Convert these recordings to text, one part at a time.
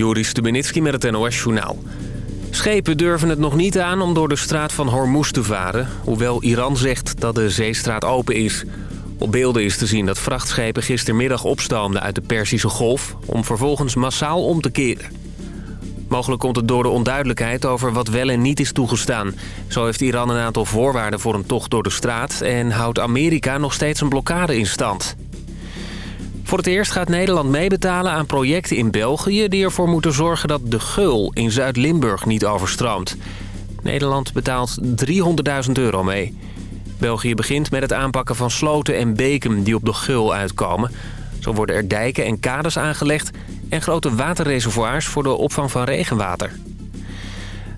Joris Stubenitski met het NOS-journaal. Schepen durven het nog niet aan om door de straat van Hormuz te varen... hoewel Iran zegt dat de zeestraat open is. Op beelden is te zien dat vrachtschepen gistermiddag opstoomden uit de Perzische Golf... om vervolgens massaal om te keren. Mogelijk komt het door de onduidelijkheid over wat wel en niet is toegestaan. Zo heeft Iran een aantal voorwaarden voor een tocht door de straat... en houdt Amerika nog steeds een blokkade in stand. Voor het eerst gaat Nederland meebetalen aan projecten in België... die ervoor moeten zorgen dat de Geul in Zuid-Limburg niet overstroomt. Nederland betaalt 300.000 euro mee. België begint met het aanpakken van sloten en beken die op de Geul uitkomen. Zo worden er dijken en kades aangelegd... en grote waterreservoirs voor de opvang van regenwater.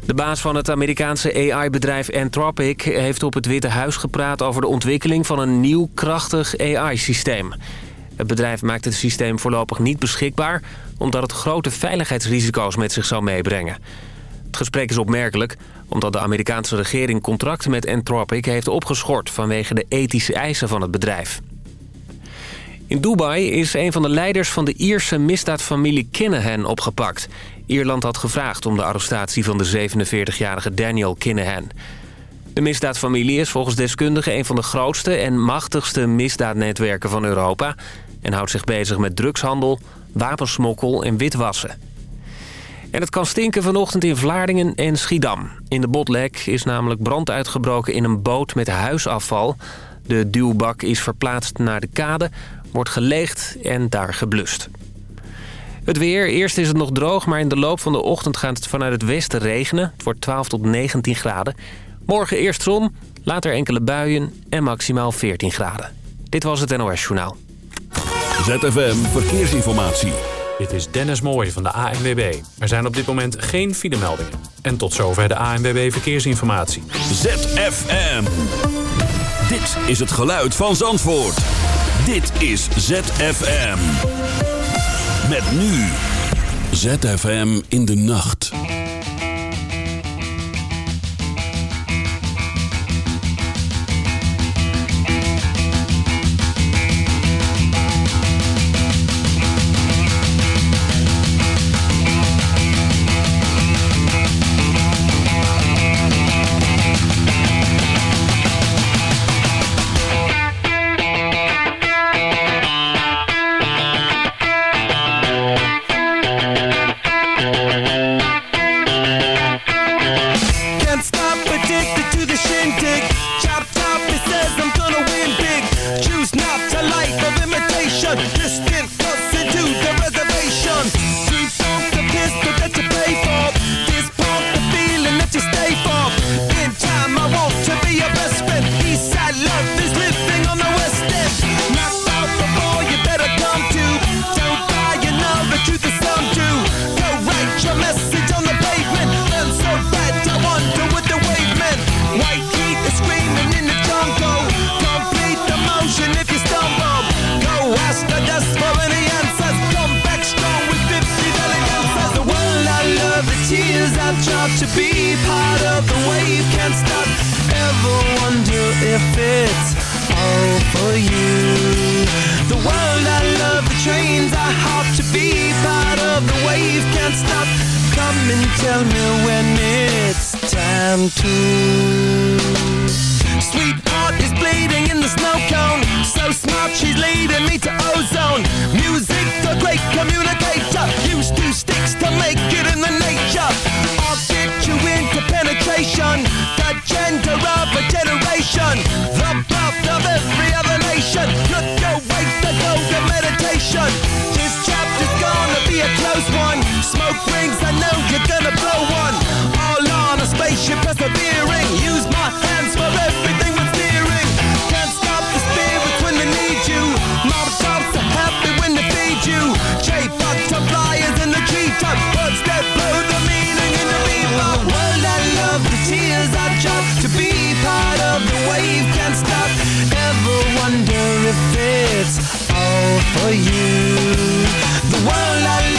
De baas van het Amerikaanse AI-bedrijf Anthropic heeft op het Witte Huis gepraat over de ontwikkeling van een nieuw krachtig AI-systeem. Het bedrijf maakt het systeem voorlopig niet beschikbaar... omdat het grote veiligheidsrisico's met zich zou meebrengen. Het gesprek is opmerkelijk omdat de Amerikaanse regering contracten met Anthropic heeft opgeschort... vanwege de ethische eisen van het bedrijf. In Dubai is een van de leiders van de Ierse misdaadfamilie Kinahan opgepakt. Ierland had gevraagd om de arrestatie van de 47-jarige Daniel Kinahan. De misdaadfamilie is volgens deskundigen een van de grootste en machtigste misdaadnetwerken van Europa... en houdt zich bezig met drugshandel, wapensmokkel en witwassen. En het kan stinken vanochtend in Vlaardingen en Schiedam. In de Botlek is namelijk brand uitgebroken in een boot met huisafval. De duwbak is verplaatst naar de kade, wordt geleegd en daar geblust. Het weer. Eerst is het nog droog, maar in de loop van de ochtend gaat het vanuit het westen regenen. Het wordt 12 tot 19 graden. Morgen eerst zon, later enkele buien en maximaal 14 graden. Dit was het NOS Journaal. ZFM Verkeersinformatie. Dit is Dennis Mooij van de ANWB. Er zijn op dit moment geen filemeldingen. En tot zover de ANWB Verkeersinformatie. ZFM. Dit is het geluid van Zandvoort. Dit is ZFM. Met nu. ZFM in de nacht. Can't stop. Come and tell me when it's time to. Sweetheart is bleeding in the snow cone. So smart, she's leading me to ozone. Music, the great communicator. Used two sticks to make it in the nature. I'll get you into penetration. The gender of a generation. The birth of every other nation. Look away to go to meditation. This chapter's gonna be a close one. Smoke rings, I know you're gonna blow one. All on a spaceship persevering. Use my hands for everything but steering. Can't stop the spirits when they need you. Mob tops are happy when they feed you. J-Bucks are flyers in the treetop. Words that blow the meaning in the bebop. World I love, the tears I drop to be part of the wave. Can't stop. Ever wonder if it's all for you? The world I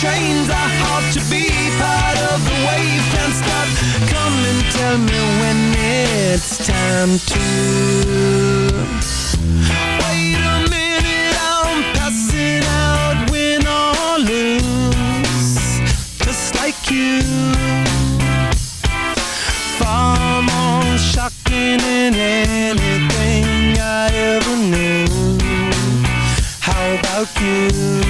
Trains are hard to be part of. The wave Can't stop. Come and tell me when it's time to. Wait a minute, I'm passing out Win or lose Just like you. Far more shocking than anything I ever knew. How about you?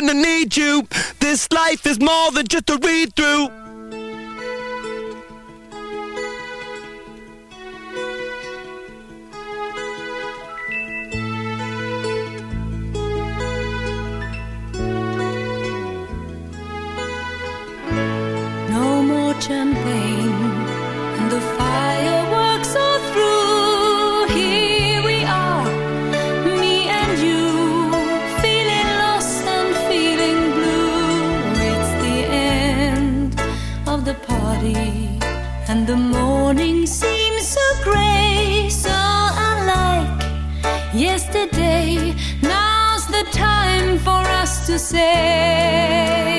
when I need you. This life is more than just a read through. No more champion. the day. Now's the time for us to say.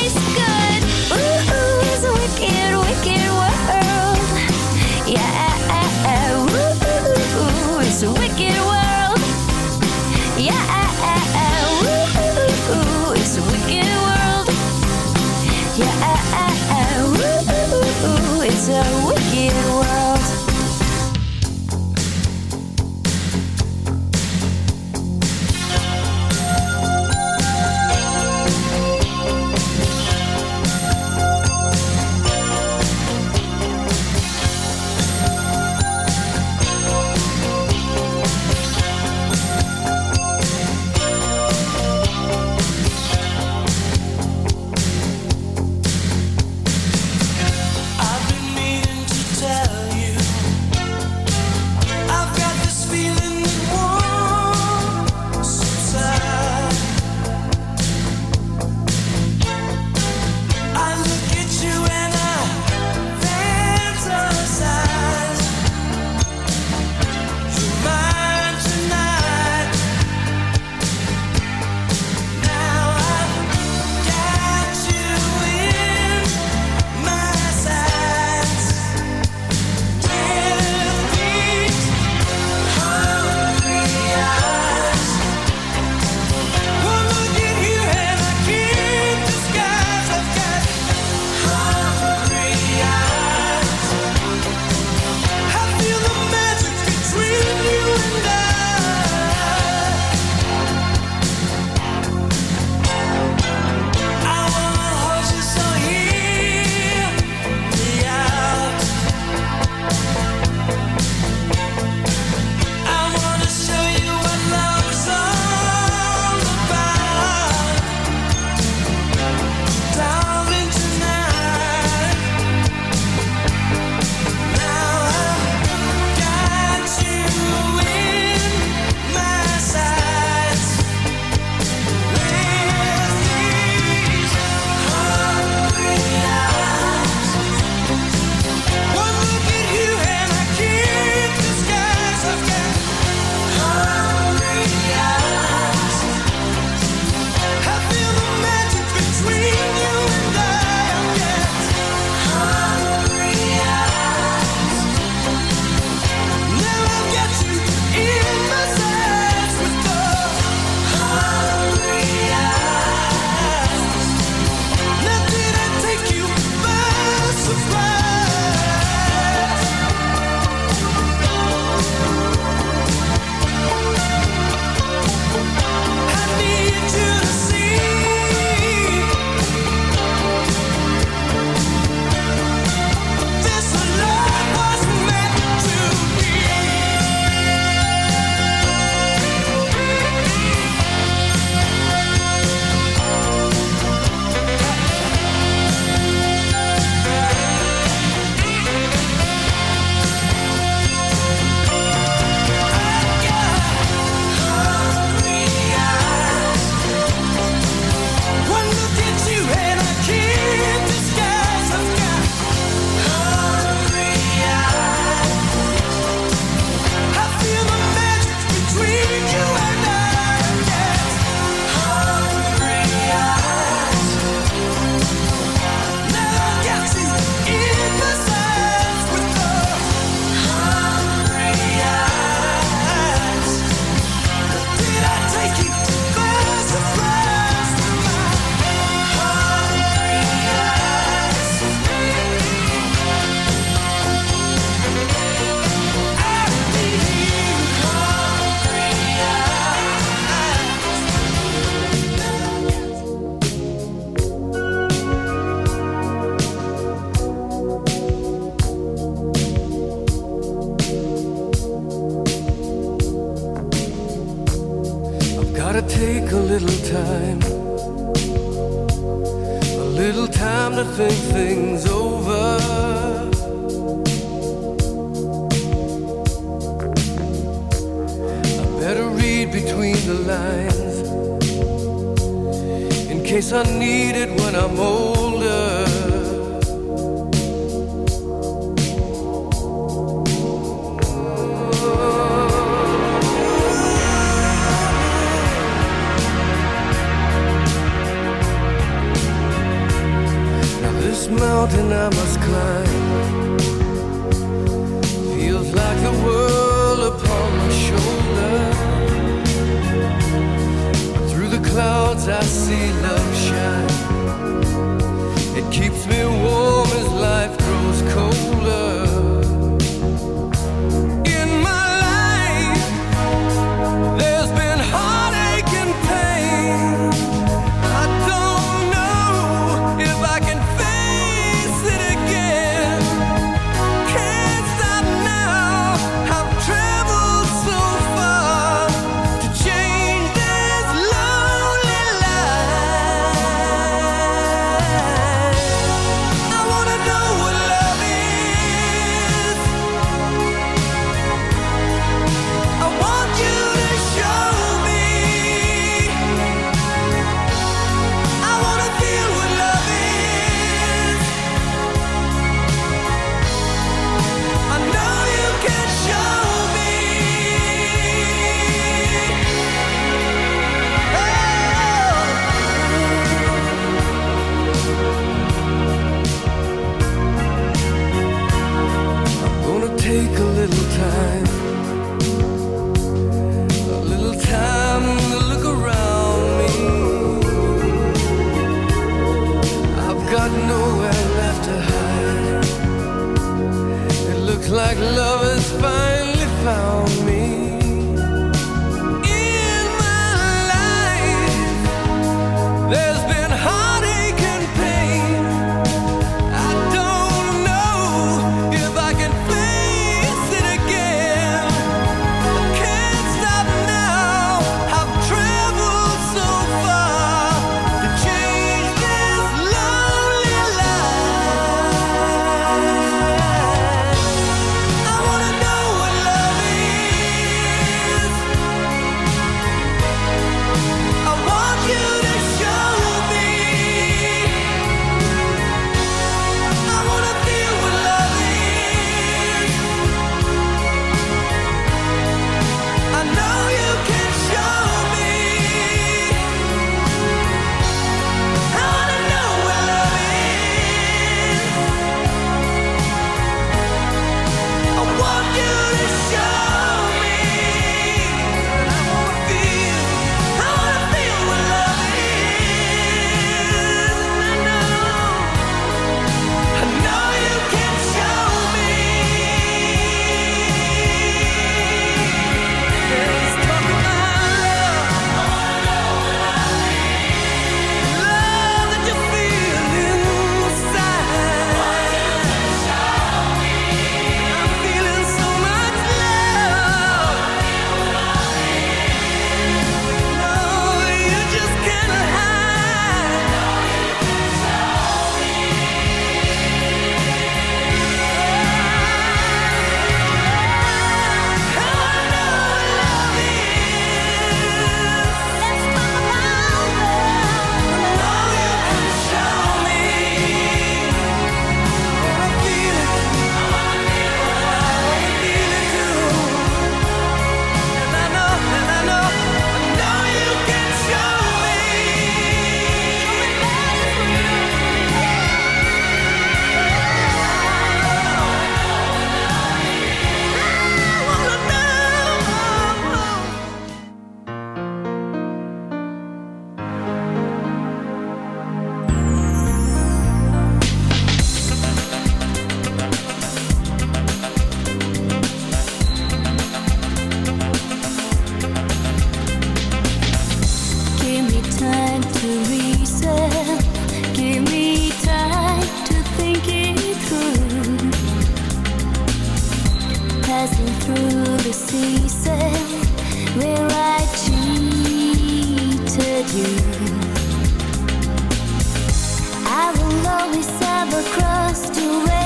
a cross to wear,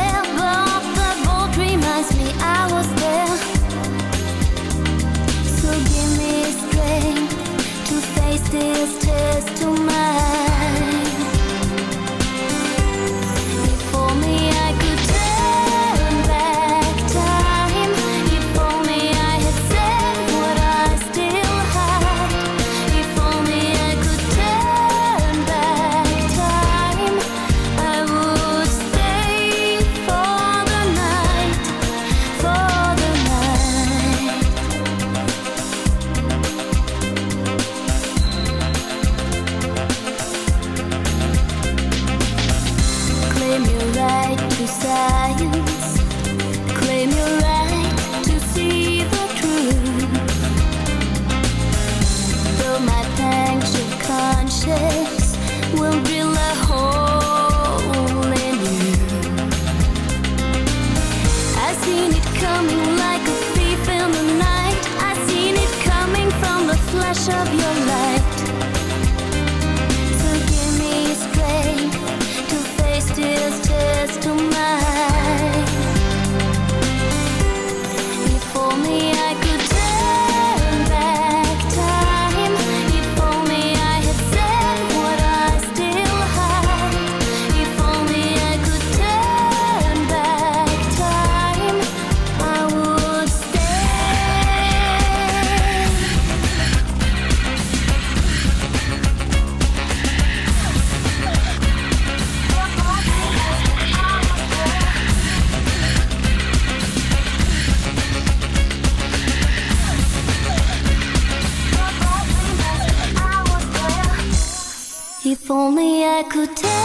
only I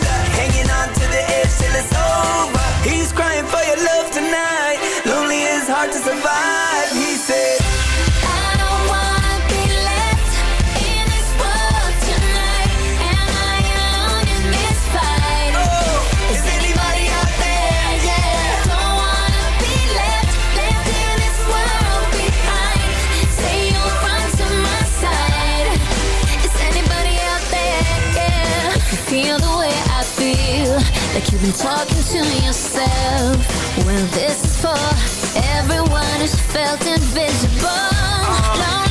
hanging on to the edge till it's over. He's crying for your love been talking to yourself. Well, this is for everyone who's felt invisible, um, lonely in